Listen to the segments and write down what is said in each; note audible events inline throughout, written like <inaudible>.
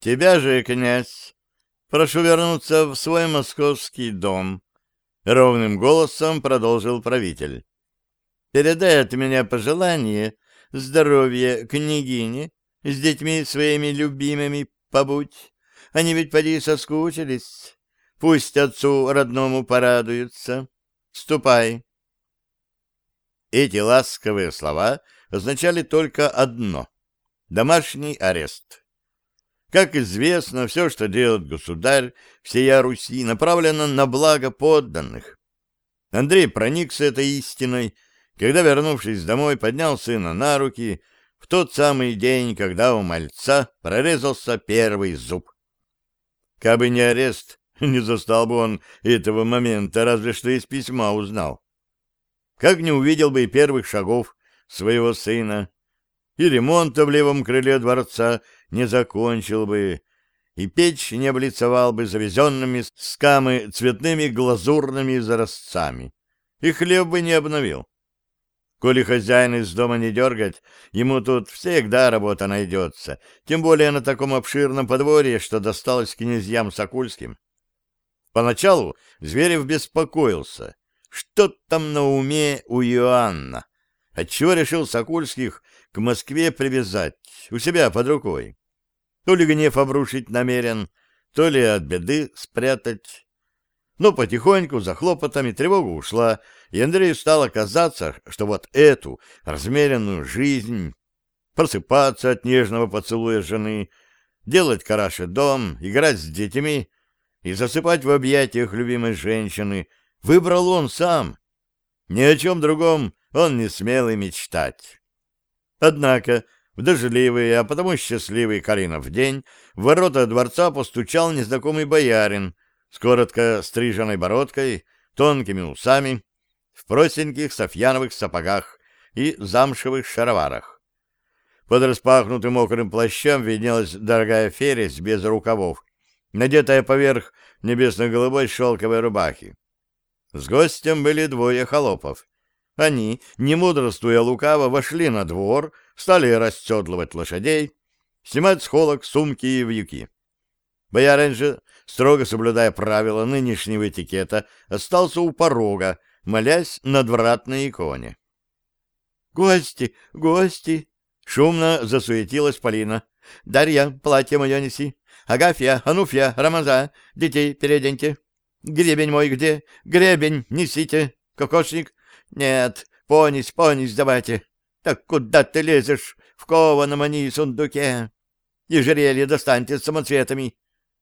Тебя же, князь, прошу вернуться в свой московский дом, — ровным голосом продолжил правитель. Передай от меня пожелание здоровья княгине, с детьми своими любимыми побудь. Они ведь поди соскучились. Пусть отцу родному порадуются. Ступай. Эти ласковые слова означали только одно — домашний арест. Как известно, все, что делает государь всея Руси, направлено на благо подданных. Андрей проникся этой истиной, когда, вернувшись домой, поднял сына на руки в тот самый день, когда у мальца прорезался первый зуб. Кабы не арест, <laughs> не застал бы он этого момента, разве что из письма узнал. Как не увидел бы и первых шагов своего сына, и ремонта в левом крыле дворца не закончил бы, и печь не облицевал бы завезенными с камы цветными глазурными изразцами, и хлеб бы не обновил. Коли хозяин из дома не дергать, ему тут всегда работа найдется, тем более на таком обширном подворье, что досталось князьям Сокульским. Поначалу Зверев беспокоился, что там на уме у Иоанна, отчего решил Сокульских к Москве привязать, у себя под рукой. То ли гнев обрушить намерен, то ли от беды спрятать. Но потихоньку, за хлопотами, тревога ушла, и Андрею стало казаться, что вот эту размеренную жизнь, просыпаться от нежного поцелуя жены, делать караши дом, играть с детьми и засыпать в объятиях любимой женщины, выбрал он сам. Ни о чем другом он не смел и мечтать. Однако в дождливый, а потому счастливый Каринов день в ворота дворца постучал незнакомый боярин с коротко стриженной бородкой, тонкими усами, в простеньких софьяновых сапогах и замшевых шароварах. Под распахнутым мокрым плащом виднелась дорогая фересь без рукавов, надетая поверх небесно-голубой шелковой рубахи. С гостем были двое холопов. Они, не мудрствуя лукаво, вошли на двор, стали расседлывать лошадей, снимать с холок сумки и вьюки. Боярин же, строго соблюдая правила нынешнего этикета, остался у порога, молясь над вратной иконе. «Гости, гости!» — шумно засуетилась Полина. «Дарья, платье мое неси. Агафья, Ануфья, Рамаза, детей переоденьте. Гребень мой где? Гребень несите. Кокошник? Нет, понись, понись давайте. Так куда ты лезешь в кованом они сундуке? Ежерелье достаньте с самоцветами.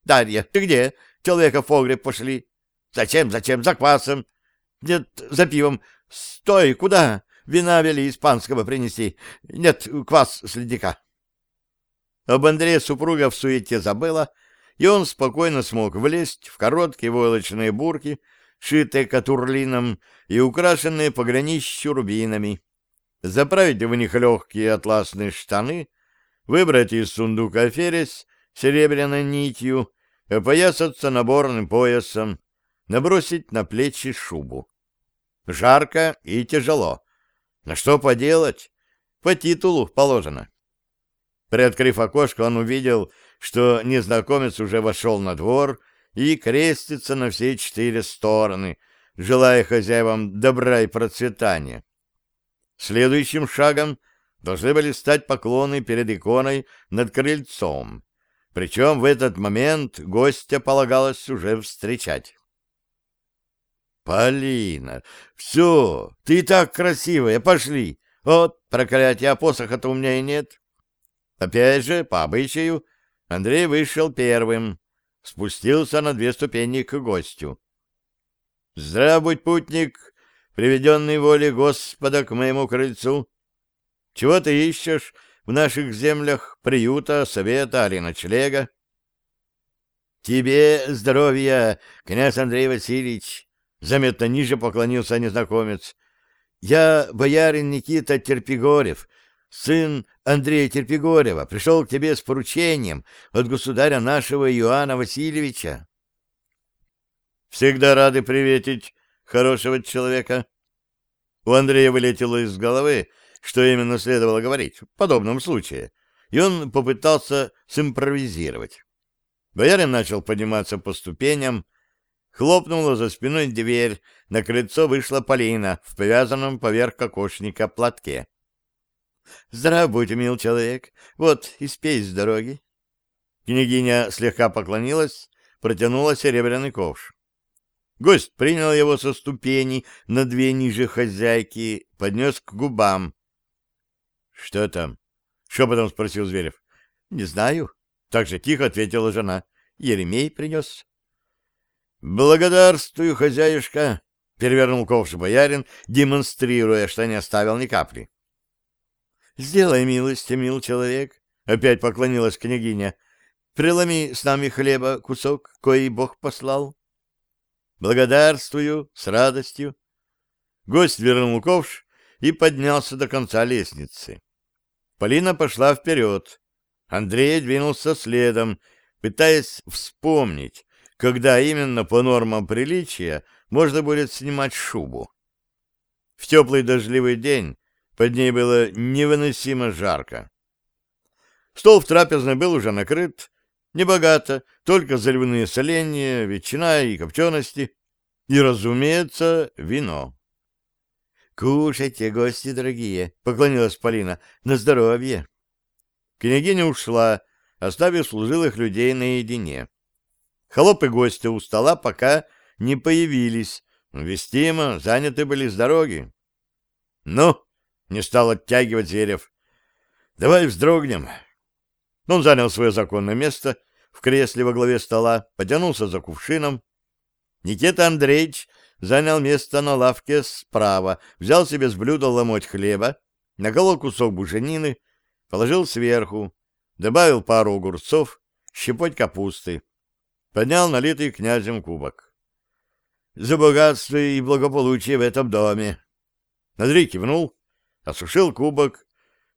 Дарья, ты где? Человека в погреб пошли. Зачем, зачем? За квасом. Нет, за пивом. Стой, куда? Вина вели испанского принести. Нет, квас с ледника. Об Андрея супруга в суете забыла, и он спокойно смог влезть в короткие войлочные бурки, шитые катурлином и украшенные погранищу рубинами, заправить в них легкие атласные штаны, выбрать из сундука фересь серебряной нитью, опоясаться наборным поясом, набросить на плечи шубу. Жарко и тяжело. На что поделать? По титулу положено. Приоткрыв окошко, он увидел, что незнакомец уже вошел на двор и крестится на все четыре стороны, желая хозяевам добра и процветания. Следующим шагом должны были стать поклоны перед иконой над крыльцом, причем в этот момент гостя полагалось уже встречать. «Полина, все, ты так красивая, пошли! Вот, проклятие, а посоха-то у меня и нет!» Опять же, по обычаю, Андрей вышел первым, спустился на две ступени к гостю. «Здравствуй, путник, приведенный волей Господа к моему крыльцу! Чего ты ищешь в наших землях приюта, совета или ночлега?» «Тебе здоровья, князь Андрей Васильевич!» Заметно ниже поклонился незнакомец. «Я боярин Никита Терпигорев, сын Андрея Терпигорева, пришел к тебе с поручением от государя нашего Иоанна Васильевича. Всегда рады приветить хорошего человека. У Андрея вылетело из головы, что именно следовало говорить в подобном случае, и он попытался симпровизировать. Боярин начал подниматься по ступеням, хлопнула за спиной дверь, на крыльцо вышла Полина в повязанном поверх кокошника платке. — Здраво будь, мил человек, вот, испей с дороги. Княгиня слегка поклонилась, протянула серебряный ковш. Гость принял его со ступеней на две ниже хозяйки, поднес к губам. — Что там? — шепотом спросил Зверев. — Не знаю. Так же тихо ответила жена. — Еремей принес. — Благодарствую, хозяюшка, — перевернул ковш боярин, демонстрируя, что не оставил ни капли. — Сделай милость, мил человек, — опять поклонилась княгиня. — Преломи с нами хлеба кусок, кой Бог послал. Благодарствую, с радостью. Гость вернул ковш и поднялся до конца лестницы. Полина пошла вперед. Андрей двинулся следом, пытаясь вспомнить, когда именно по нормам приличия можно будет снимать шубу. В теплый дождливый день под ней было невыносимо жарко. Стол в трапезной был уже накрыт, Небогато, только заливные соленья, ветчина и копчености. И, разумеется, вино. «Кушайте, гости дорогие!» — поклонилась Полина. «На здоровье!» Княгиня ушла, оставив служилых людей наедине. Холопы гостя у стола пока не появились. Вестимо, заняты были с дороги. «Ну!» — не стал оттягивать Зверев. «Давай вздрогнем!» Он занял свое законное место в кресле во главе стола, потянулся за кувшином. Никита Андреевич занял место на лавке справа, взял себе с блюда ломоть хлеба, наколол кусок буженины, положил сверху, добавил пару огурцов, щепоть капусты, поднял налитый князем кубок. «За богатство и благополучие в этом доме!» Андрей кивнул, осушил кубок,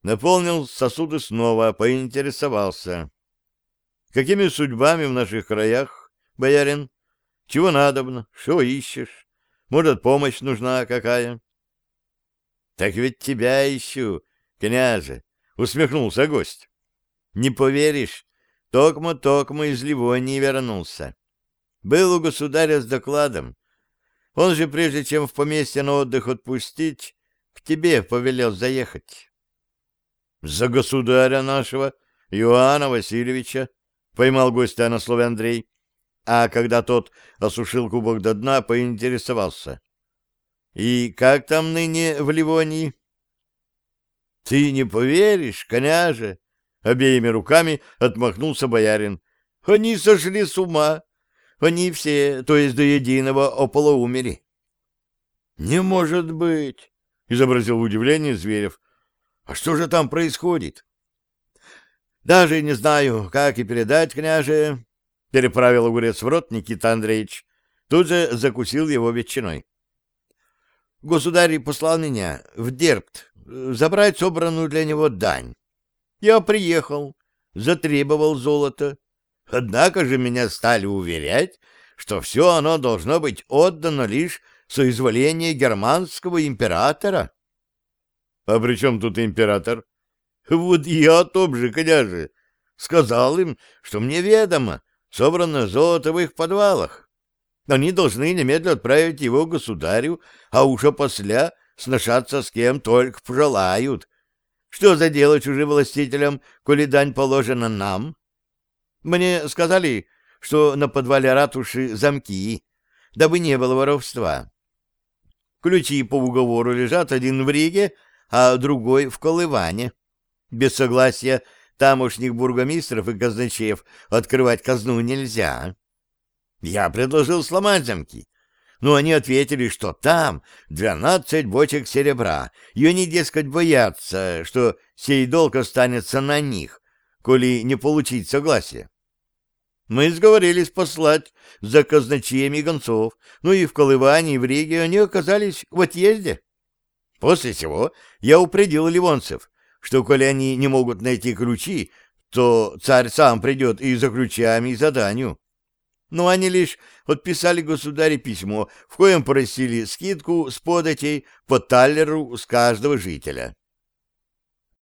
наполнил сосуды снова, поинтересовался. Какими судьбами в наших краях, боярин? Чего надобно? Что ищешь? Может, помощь нужна какая? — Так ведь тебя ищу, княже, — усмехнулся гость. — Не поверишь, Токмо-Токмо из Ливонии вернулся. Был у государя с докладом. Он же, прежде чем в поместье на отдых отпустить, к тебе повелел заехать. — За государя нашего, Иоанна Васильевича, поймал гостя на слове Андрей, а когда тот осушил кубок до дна, поинтересовался. — И как там ныне в Ливонии? — Ты не поверишь, княже! — обеими руками отмахнулся боярин. — Они сошли с ума. Они все, то есть до единого, ополоумери. — Не может быть! — изобразил удивление Зверев. — А что же там происходит? Даже не знаю, как и передать, княже, — переправил огурец в рот Никита Андреевич. Тут же закусил его ветчиной. Государь послал меня в Дербт забрать собранную для него дань. Я приехал, затребовал золото. Однако же меня стали уверять, что все оно должно быть отдано лишь соизволение германского императора. — А при чем тут император? Вот я о том же, княже. Сказал им, что мне ведомо, собрано золото в их подвалах. Они должны немедленно отправить его государю, а уж после сношаться с кем только пожелают. Что за дело чужим властителям, коли дань положена нам? Мне сказали, что на подвале ратуши замки, дабы не было воровства. Ключи по уговору лежат один в Риге, а другой в Колыване. Без согласия тамошних бургомистров и казначеев открывать казну нельзя. Я предложил сломать замки, но они ответили, что там двенадцать бочек серебра, и они, дескать, боятся, что сей долг останется на них, коли не получить согласия. Мы сговорились послать за казначеями гонцов, ну и в Колыване, и в Риге они оказались в отъезде. После чего я упредил ливонцев, что, коли они не могут найти ключи, то царь сам придет и за ключами, и за данью. Но они лишь отписали государе письмо, в коем просили скидку с податей по таллеру с каждого жителя.